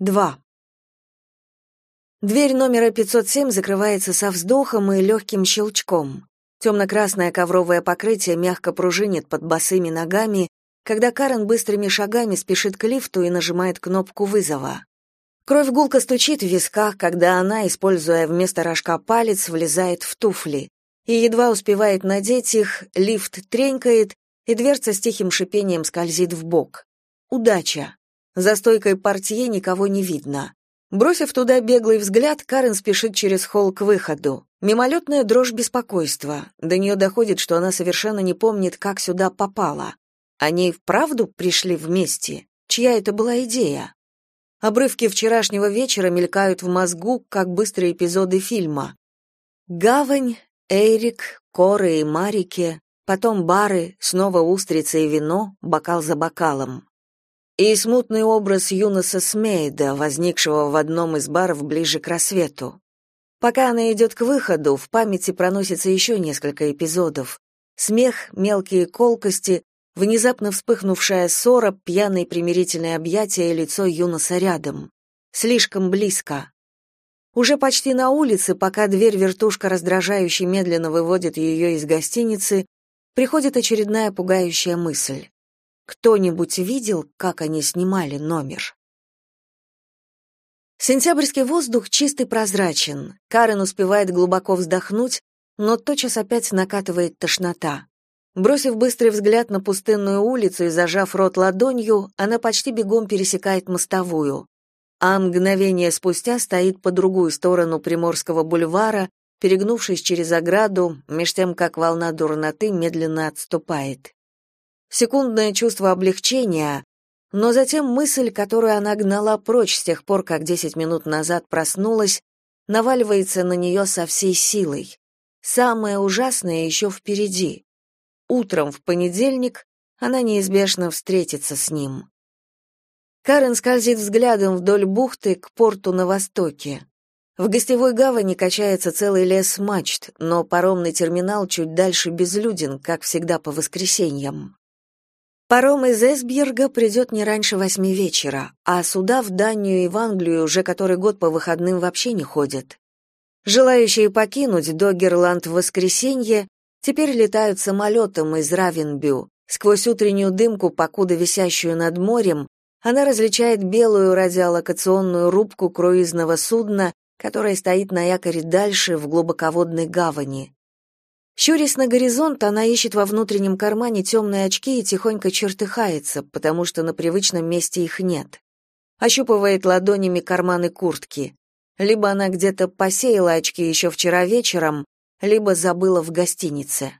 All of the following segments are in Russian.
2. Дверь номера 507 закрывается со вздохом и легким щелчком. Темно-красное ковровое покрытие мягко пружинит под босыми ногами, когда Карен быстрыми шагами спешит к лифту и нажимает кнопку вызова. Кровь гулко стучит в висках, когда она, используя вместо рожка палец, влезает в туфли. И едва успевает надеть их, лифт тренькает, и дверца с тихим шипением скользит в бок. Удача. За стойкой портье никого не видно. Бросив туда беглый взгляд, Карен спешит через холл к выходу. Мимолетная дрожь беспокойства. До нее доходит, что она совершенно не помнит, как сюда попала. Они вправду пришли вместе? Чья это была идея? Обрывки вчерашнего вечера мелькают в мозгу, как быстрые эпизоды фильма. Гавань, Эрик, Коры и Марики, потом бары, снова устрицы и вино, бокал за бокалом и смутный образ Юноса Смейда, возникшего в одном из баров ближе к рассвету. Пока она идет к выходу, в памяти проносится еще несколько эпизодов. Смех, мелкие колкости, внезапно вспыхнувшая ссора, пьяные примирительные объятия и лицо Юноса рядом. Слишком близко. Уже почти на улице, пока дверь-вертушка раздражающе медленно выводит ее из гостиницы, приходит очередная пугающая мысль. Кто-нибудь видел, как они снимали номер? Сентябрьский воздух чистый прозрачен. Карен успевает глубоко вздохнуть, но тотчас опять накатывает тошнота. Бросив быстрый взгляд на пустынную улицу и зажав рот ладонью, она почти бегом пересекает мостовую. А мгновение спустя стоит по другую сторону Приморского бульвара, перегнувшись через ограду, меж тем, как волна дурноты медленно отступает секундное чувство облегчения, но затем мысль, которую она гнала прочь с тех пор, как десять минут назад проснулась, наваливается на нее со всей силой. Самое ужасное еще впереди. Утром в понедельник она неизбежно встретится с ним. Карен скользит взглядом вдоль бухты к порту на востоке. В гостевой гавани качается целый лес мачт, но паромный терминал чуть дальше безлюден, как всегда по воскресеньям. Паром из Эсбьерга придет не раньше восьми вечера, а суда в Данию и в Англию уже который год по выходным вообще не ходят. Желающие покинуть Догерланд в воскресенье теперь летают самолетом из Равенбю. Сквозь утреннюю дымку, покуда висящую над морем, она различает белую радиолокационную рубку круизного судна, которое стоит на якоре дальше в глубоководной гавани. Щурясь на горизонт, она ищет во внутреннем кармане темные очки и тихонько чертыхается, потому что на привычном месте их нет. Ощупывает ладонями карманы куртки. Либо она где-то посеяла очки еще вчера вечером, либо забыла в гостинице.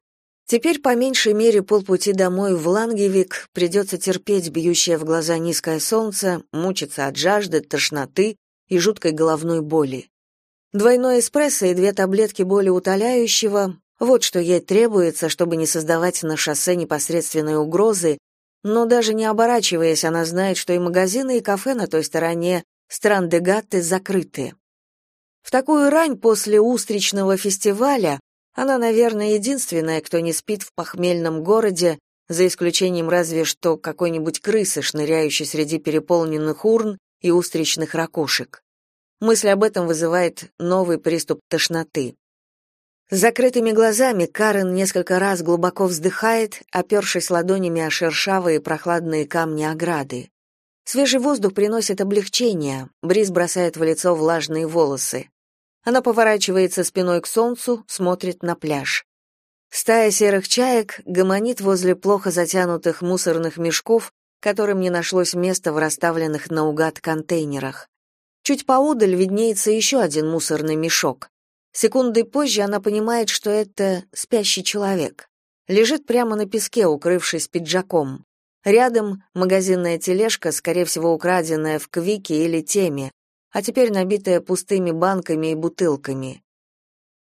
Теперь по меньшей мере полпути домой в Лангевик придется терпеть бьющее в глаза низкое солнце, мучиться от жажды, тошноты и жуткой головной боли. Двойной эспрессо и две таблетки боли утоляющего вот что ей требуется, чтобы не создавать на шоссе непосредственной угрозы, но даже не оборачиваясь, она знает, что и магазины, и кафе на той стороне Стран-де-Гатте закрыты. В такую рань после устричного фестиваля она, наверное, единственная, кто не спит в похмельном городе, за исключением разве что какой-нибудь крысы, шныряющей среди переполненных урн и устричных ракушек. Мысль об этом вызывает новый приступ тошноты. С закрытыми глазами Карен несколько раз глубоко вздыхает, опершись ладонями о шершавые прохладные камни ограды. Свежий воздух приносит облегчение, бриз бросает в лицо влажные волосы. Она поворачивается спиной к солнцу, смотрит на пляж. Стая серых чаек гомонит возле плохо затянутых мусорных мешков, которым не нашлось места в расставленных наугад контейнерах. Чуть поодаль виднеется еще один мусорный мешок. Секунды позже она понимает, что это спящий человек. Лежит прямо на песке, укрывшись пиджаком. Рядом магазинная тележка, скорее всего, украденная в Квике или Теме, а теперь набитая пустыми банками и бутылками.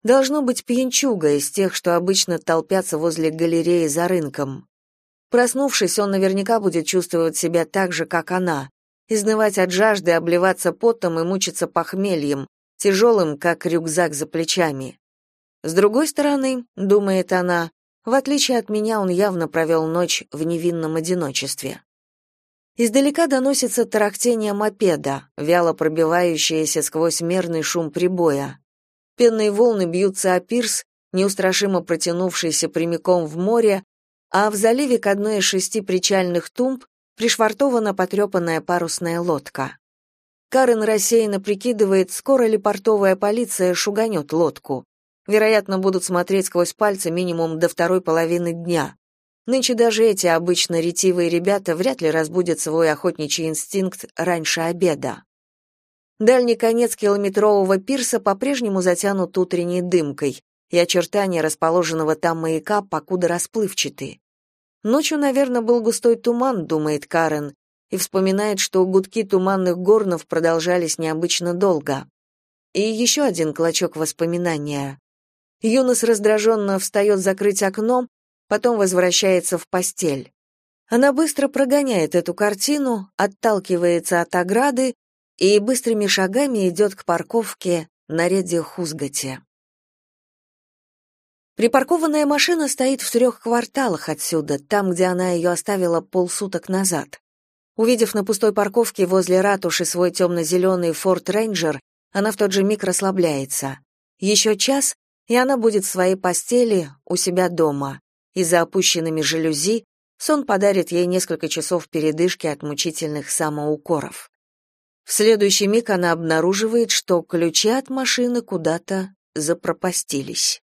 Должно быть пьянчуга из тех, что обычно толпятся возле галереи за рынком. Проснувшись, он наверняка будет чувствовать себя так же, как она, изнывать от жажды, обливаться потом и мучиться похмельем, тяжелым, как рюкзак за плечами. С другой стороны, думает она, в отличие от меня, он явно провел ночь в невинном одиночестве. Издалека доносится тарахтение мопеда, вяло пробивающееся сквозь мерный шум прибоя. Пенные волны бьются о пирс, неустрашимо протянувшийся прямиком в море, а в заливе к одной из шести причальных тумб пришвартована потрепанная парусная лодка. Карен рассеянно прикидывает, скоро ли портовая полиция шуганет лодку. Вероятно, будут смотреть сквозь пальцы минимум до второй половины дня. Нынче даже эти обычно ретивые ребята вряд ли разбудят свой охотничий инстинкт раньше обеда. Дальний конец километрового пирса по-прежнему затянут утренней дымкой, и очертания расположенного там маяка покуда расплывчаты. Ночью, наверное, был густой туман, думает Карен, и вспоминает, что гудки туманных горнов продолжались необычно долго. И еще один клочок воспоминания. Юнос раздраженно встает закрыть окном, потом возвращается в постель. Она быстро прогоняет эту картину, отталкивается от ограды и быстрыми шагами идет к парковке на реде Хузгате. Припаркованная машина стоит в трех кварталах отсюда, там, где она ее оставила полсуток назад. Увидев на пустой парковке возле ратуши свой темно-зеленый Ford Ranger, она в тот же миг расслабляется. Еще час, и она будет в своей постели у себя дома и за опущенными жалюзи сон подарит ей несколько часов передышки от мучительных самоукоров. В следующий миг она обнаруживает, что ключи от машины куда-то запропастились.